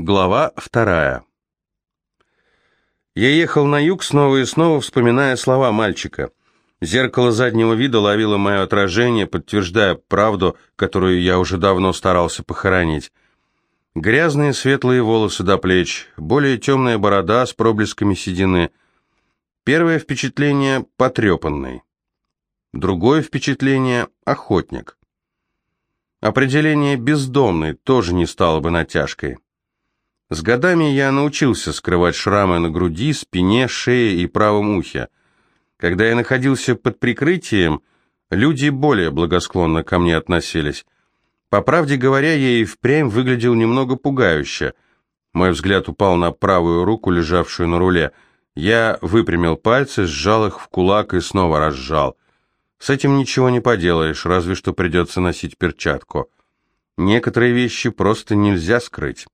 Глава вторая. Я ехал на юг снова и снова, вспоминая слова мальчика. Зеркало заднего вида ловило мое отражение, подтверждая правду, которую я уже давно старался похоронить. Грязные светлые волосы до плеч, более темная борода с проблесками седины. Первое впечатление – потрепанный. Другое впечатление – охотник. Определение «бездомный» тоже не стало бы натяжкой. С годами я научился скрывать шрамы на груди, спине, шее и правом ухе. Когда я находился под прикрытием, люди более благосклонно ко мне относились. По правде говоря, я и впрямь выглядел немного пугающе. Мой взгляд упал на правую руку, лежавшую на руле. Я выпрямил пальцы, сжал их в кулак и снова разжал. С этим ничего не поделаешь, разве что придется носить перчатку. Некоторые вещи просто нельзя скрыть.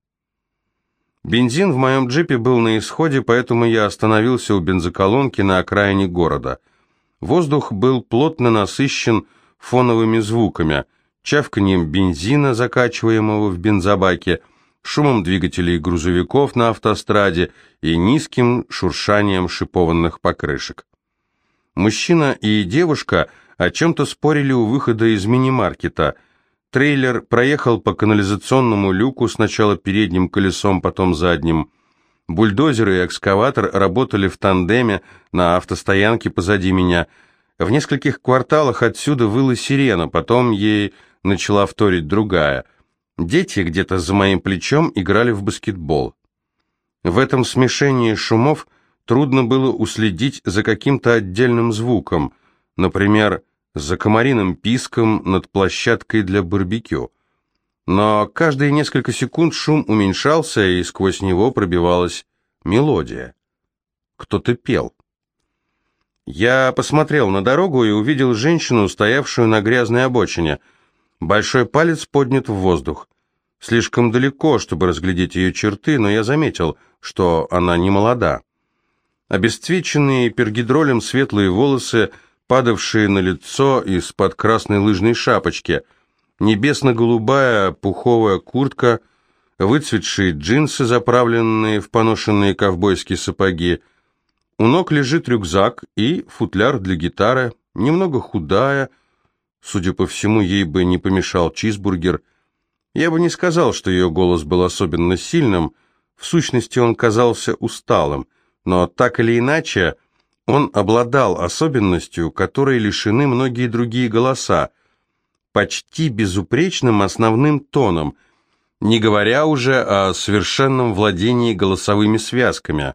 Бензин в моем джипе был на исходе, поэтому я остановился у бензоколонки на окраине города. Воздух был плотно насыщен фоновыми звуками, чавканием бензина, закачиваемого в бензобаке, шумом двигателей грузовиков на автостраде и низким шуршанием шипованных покрышек. Мужчина и девушка о чем-то спорили у выхода из мини-маркета – Трейлер проехал по канализационному люку, сначала передним колесом, потом задним. Бульдозер и экскаватор работали в тандеме на автостоянке позади меня. В нескольких кварталах отсюда выла сирена, потом ей начала вторить другая. Дети где-то за моим плечом играли в баскетбол. В этом смешении шумов трудно было уследить за каким-то отдельным звуком, например, за комариным писком над площадкой для барбекю. Но каждые несколько секунд шум уменьшался, и сквозь него пробивалась мелодия. Кто-то пел. Я посмотрел на дорогу и увидел женщину, стоявшую на грязной обочине. Большой палец поднят в воздух. Слишком далеко, чтобы разглядеть ее черты, но я заметил, что она не молода. Обесцвеченные пергидролем светлые волосы – падавшие на лицо из-под красной лыжной шапочки, небесно-голубая пуховая куртка, выцветшие джинсы, заправленные в поношенные ковбойские сапоги. У ног лежит рюкзак и футляр для гитары, немного худая, судя по всему, ей бы не помешал чизбургер. Я бы не сказал, что ее голос был особенно сильным, в сущности он казался усталым, но так или иначе он обладал особенностью, которой лишены многие другие голоса, почти безупречным основным тоном, не говоря уже о совершенном владении голосовыми связками.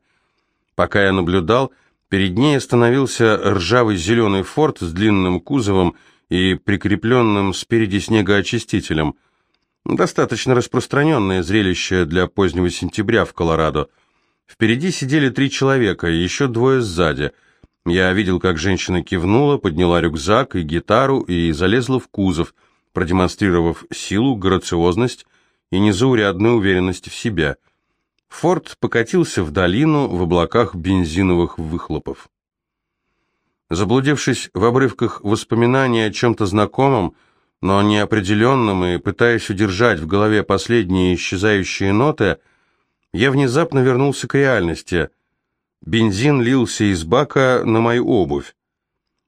Пока я наблюдал, перед ней остановился ржавый зеленый форт с длинным кузовом и прикрепленным спереди снегоочистителем. Достаточно распространенное зрелище для позднего сентября в Колорадо – Впереди сидели три человека, и еще двое сзади. Я видел, как женщина кивнула, подняла рюкзак и гитару и залезла в кузов, продемонстрировав силу, грациозность и незаурядную уверенность в себе. Форд покатился в долину в облаках бензиновых выхлопов. Заблудившись в обрывках воспоминаний о чем-то знакомом, но неопределенном и пытаясь удержать в голове последние исчезающие ноты, я внезапно вернулся к реальности. Бензин лился из бака на мою обувь.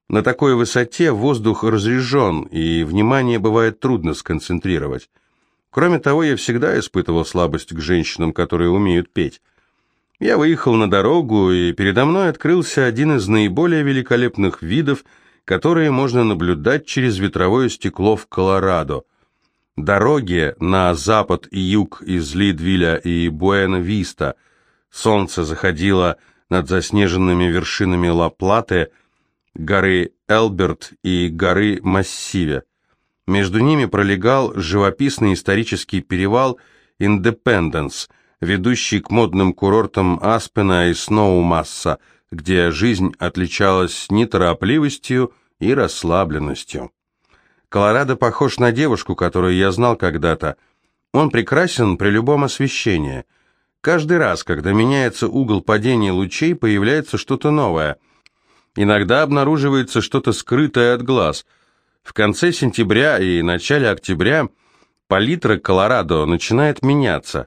На такой высоте воздух разрежен, и внимание бывает трудно сконцентрировать. Кроме того, я всегда испытывал слабость к женщинам, которые умеют петь. Я выехал на дорогу, и передо мной открылся один из наиболее великолепных видов, которые можно наблюдать через ветровое стекло в Колорадо. Дороги на запад и юг из Лидвиля и Буэна-Виста. Солнце заходило над заснеженными вершинами Ла-Платы, горы Элберт и горы Массиве. Между ними пролегал живописный исторический перевал Индепенденс, ведущий к модным курортам Аспена и Сноумасса, где жизнь отличалась неторопливостью и расслабленностью. Колорадо похож на девушку, которую я знал когда-то. Он прекрасен при любом освещении. Каждый раз, когда меняется угол падения лучей, появляется что-то новое. Иногда обнаруживается что-то скрытое от глаз. В конце сентября и начале октября палитра Колорадо начинает меняться.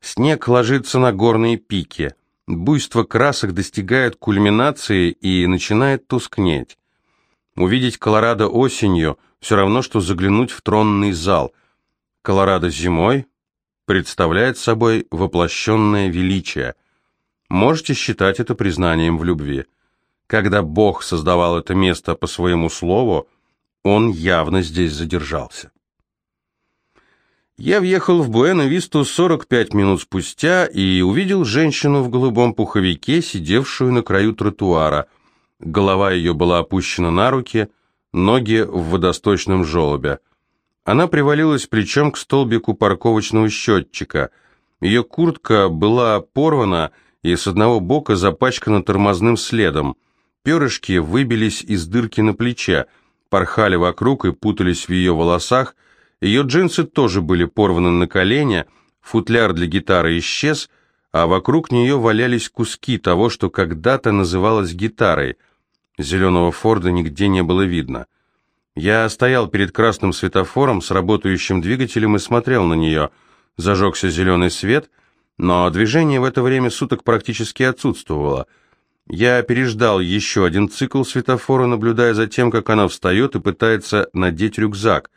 Снег ложится на горные пики. Буйство красок достигает кульминации и начинает тускнеть. Увидеть Колорадо осенью все равно, что заглянуть в тронный зал. Колорадо зимой представляет собой воплощенное величие. Можете считать это признанием в любви. Когда Бог создавал это место по своему слову, он явно здесь задержался. Я въехал в Буэна-Висту 45 минут спустя и увидел женщину в голубом пуховике, сидевшую на краю тротуара. Голова ее была опущена на руки, ноги в водосточном желобе. Она привалилась плечом к столбику парковочного счетчика. Ее куртка была порвана и с одного бока запачкана тормозным следом. Перышки выбились из дырки на плече, порхали вокруг и путались в ее волосах, ее джинсы тоже были порваны на колени, футляр для гитары исчез, а вокруг нее валялись куски того, что когда-то называлось гитарой. Зеленого Форда нигде не было видно. Я стоял перед красным светофором с работающим двигателем и смотрел на нее. Зажегся зеленый свет, но движение в это время суток практически отсутствовало. Я переждал еще один цикл светофора, наблюдая за тем, как она встает и пытается надеть рюкзак.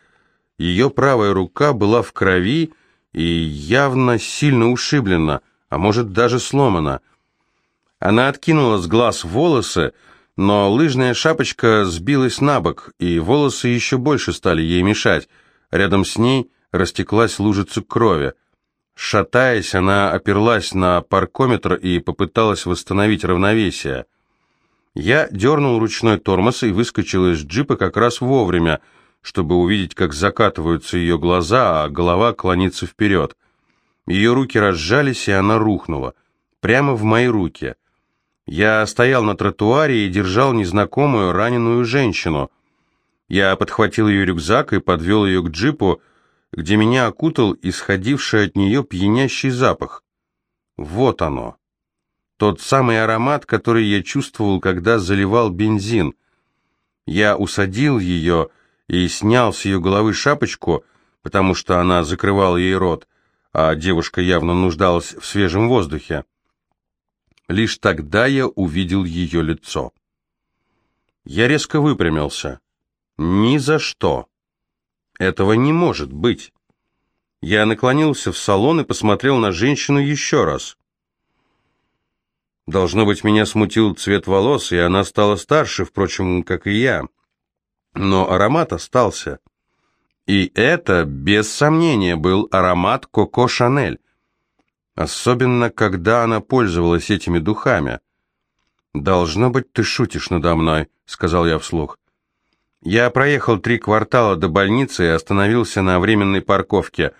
Ее правая рука была в крови и явно сильно ушиблена, а может даже сломана. Она откинула с глаз волосы, но лыжная шапочка сбилась на бок, и волосы еще больше стали ей мешать. Рядом с ней растеклась лужица крови. Шатаясь, она оперлась на паркометр и попыталась восстановить равновесие. Я дернул ручной тормоз и выскочил из джипа как раз вовремя, чтобы увидеть, как закатываются ее глаза, а голова клонится вперед. Ее руки разжались, и она рухнула. Прямо в мои руки. Я стоял на тротуаре и держал незнакомую раненую женщину. Я подхватил ее рюкзак и подвел ее к джипу, где меня окутал исходивший от нее пьянящий запах. Вот оно. Тот самый аромат, который я чувствовал, когда заливал бензин. Я усадил ее и снял с ее головы шапочку, потому что она закрывала ей рот, а девушка явно нуждалась в свежем воздухе. Лишь тогда я увидел ее лицо. Я резко выпрямился. Ни за что. Этого не может быть. Я наклонился в салон и посмотрел на женщину еще раз. Должно быть, меня смутил цвет волос, и она стала старше, впрочем, как и я но аромат остался. И это, без сомнения, был аромат Коко Шанель. Особенно, когда она пользовалась этими духами. «Должно быть, ты шутишь надо мной», — сказал я вслух. Я проехал три квартала до больницы и остановился на временной парковке,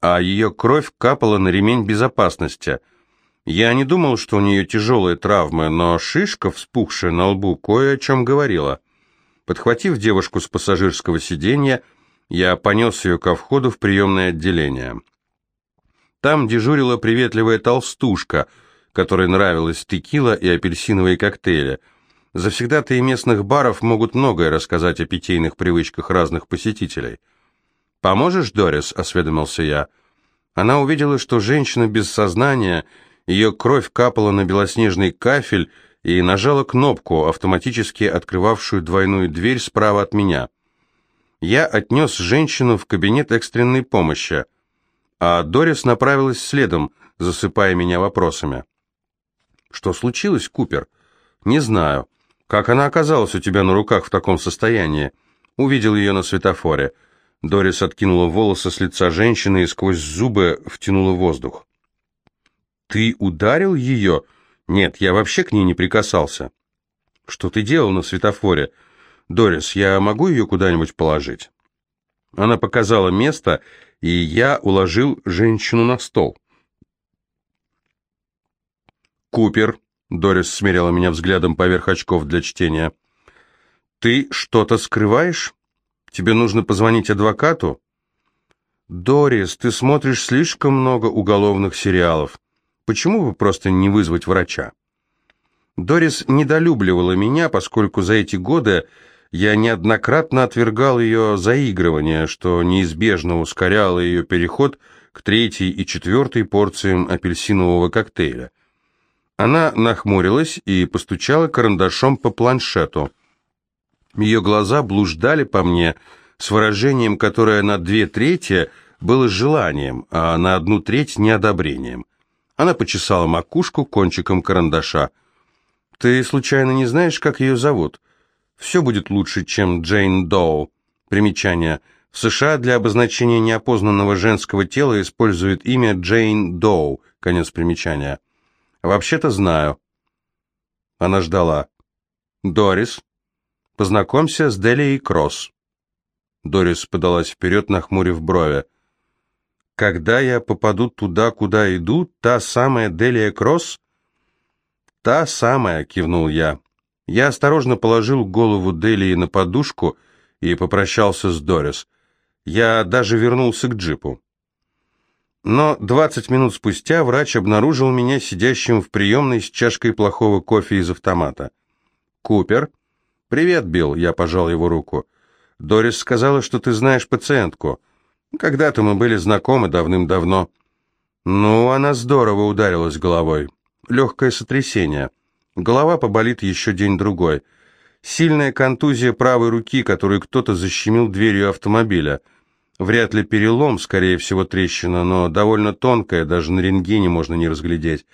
а ее кровь капала на ремень безопасности. Я не думал, что у нее тяжелые травмы, но шишка, вспухшая на лбу, кое о чем говорила. Подхватив девушку с пассажирского сиденья, я понес ее ко входу в приемное отделение. Там дежурила приветливая толстушка, которой нравилась текила и апельсиновые коктейли. Завсегдатые местных баров могут многое рассказать о питейных привычках разных посетителей. «Поможешь, Дорис?» – осведомился я. Она увидела, что женщина без сознания, ее кровь капала на белоснежный кафель, и нажала кнопку, автоматически открывавшую двойную дверь справа от меня. Я отнес женщину в кабинет экстренной помощи, а Дорис направилась следом, засыпая меня вопросами. «Что случилось, Купер?» «Не знаю. Как она оказалась у тебя на руках в таком состоянии?» Увидел ее на светофоре. Дорис откинула волосы с лица женщины и сквозь зубы втянула воздух. «Ты ударил ее?» Нет, я вообще к ней не прикасался. Что ты делал на светофоре? Дорис, я могу ее куда-нибудь положить? Она показала место, и я уложил женщину на стол. Купер, Дорис смерила меня взглядом поверх очков для чтения. Ты что-то скрываешь? Тебе нужно позвонить адвокату? Дорис, ты смотришь слишком много уголовных сериалов. Почему бы просто не вызвать врача? Дорис недолюбливала меня, поскольку за эти годы я неоднократно отвергал ее заигрывание, что неизбежно ускоряло ее переход к третьей и четвертой порциям апельсинового коктейля. Она нахмурилась и постучала карандашом по планшету. Ее глаза блуждали по мне с выражением, которое на две трети было желанием, а на одну треть неодобрением. Она почесала макушку кончиком карандаша. «Ты случайно не знаешь, как ее зовут? Все будет лучше, чем Джейн Доу». Примечание. В США для обозначения неопознанного женского тела используют имя Джейн Доу. Конец примечания. «Вообще-то знаю». Она ждала. «Дорис, познакомься с Делией Кросс». Дорис подалась вперед, нахмурив брови. Когда я попаду туда, куда иду, та самая Делия Кросс? Та самая, кивнул я. Я осторожно положил голову Делии на подушку и попрощался с Дорис. Я даже вернулся к джипу. Но двадцать минут спустя врач обнаружил меня сидящим в приемной с чашкой плохого кофе из автомата. «Купер?» «Привет, Билл», — я пожал его руку. «Дорис сказала, что ты знаешь пациентку». Когда-то мы были знакомы давным-давно. Ну, она здорово ударилась головой. Легкое сотрясение. Голова поболит еще день-другой. Сильная контузия правой руки, которую кто-то защемил дверью автомобиля. Вряд ли перелом, скорее всего трещина, но довольно тонкая, даже на рентгене можно не разглядеть.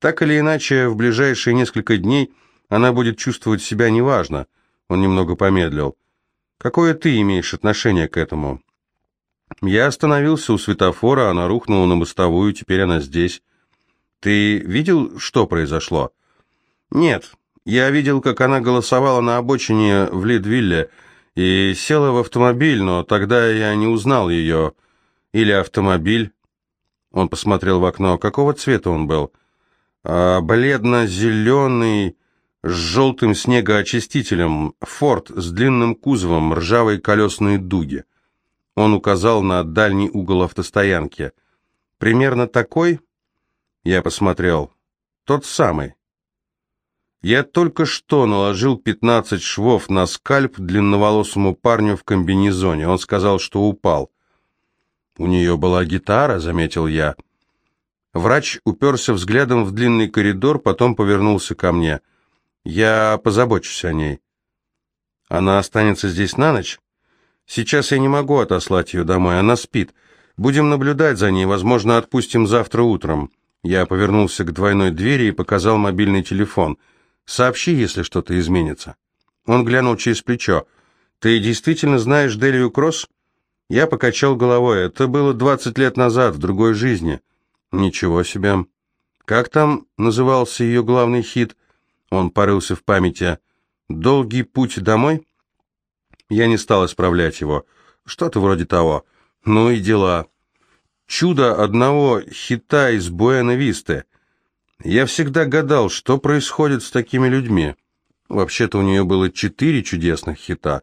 Так или иначе, в ближайшие несколько дней она будет чувствовать себя неважно. Он немного помедлил. Какое ты имеешь отношение к этому? Я остановился у светофора, она рухнула на мостовую, теперь она здесь. Ты видел, что произошло? Нет, я видел, как она голосовала на обочине в Лидвилле и села в автомобиль, но тогда я не узнал ее. Или автомобиль. Он посмотрел в окно. Какого цвета он был? А, бледно-зеленый, с желтым снегоочистителем. Форд с длинным кузовом, ржавые колесные дуги. Он указал на дальний угол автостоянки. «Примерно такой?» Я посмотрел. «Тот самый». Я только что наложил 15 швов на скальп длинноволосому парню в комбинезоне. Он сказал, что упал. «У нее была гитара», — заметил я. Врач уперся взглядом в длинный коридор, потом повернулся ко мне. «Я позабочусь о ней». «Она останется здесь на ночь?» Сейчас я не могу отослать ее домой, она спит. Будем наблюдать за ней, возможно, отпустим завтра утром». Я повернулся к двойной двери и показал мобильный телефон. «Сообщи, если что-то изменится». Он глянул через плечо. «Ты действительно знаешь Делию Кросс?» Я покачал головой. «Это было двадцать лет назад, в другой жизни». «Ничего себе». «Как там назывался ее главный хит?» Он порылся в памяти. «Долгий путь домой?» Я не стал исправлять его. Что-то вроде того. Ну и дела. Чудо одного хита из Буэна-Висты. Я всегда гадал, что происходит с такими людьми. Вообще-то у нее было четыре чудесных хита.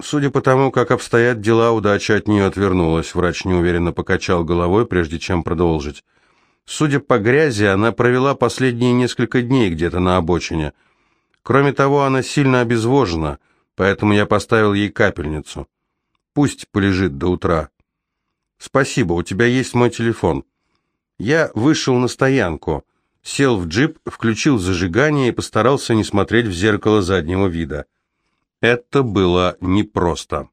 Судя по тому, как обстоят дела, удача от нее отвернулась. Врач неуверенно покачал головой, прежде чем продолжить. Судя по грязи, она провела последние несколько дней где-то на обочине. Кроме того, она сильно обезвожена — поэтому я поставил ей капельницу. Пусть полежит до утра. Спасибо, у тебя есть мой телефон. Я вышел на стоянку, сел в джип, включил зажигание и постарался не смотреть в зеркало заднего вида. Это было непросто.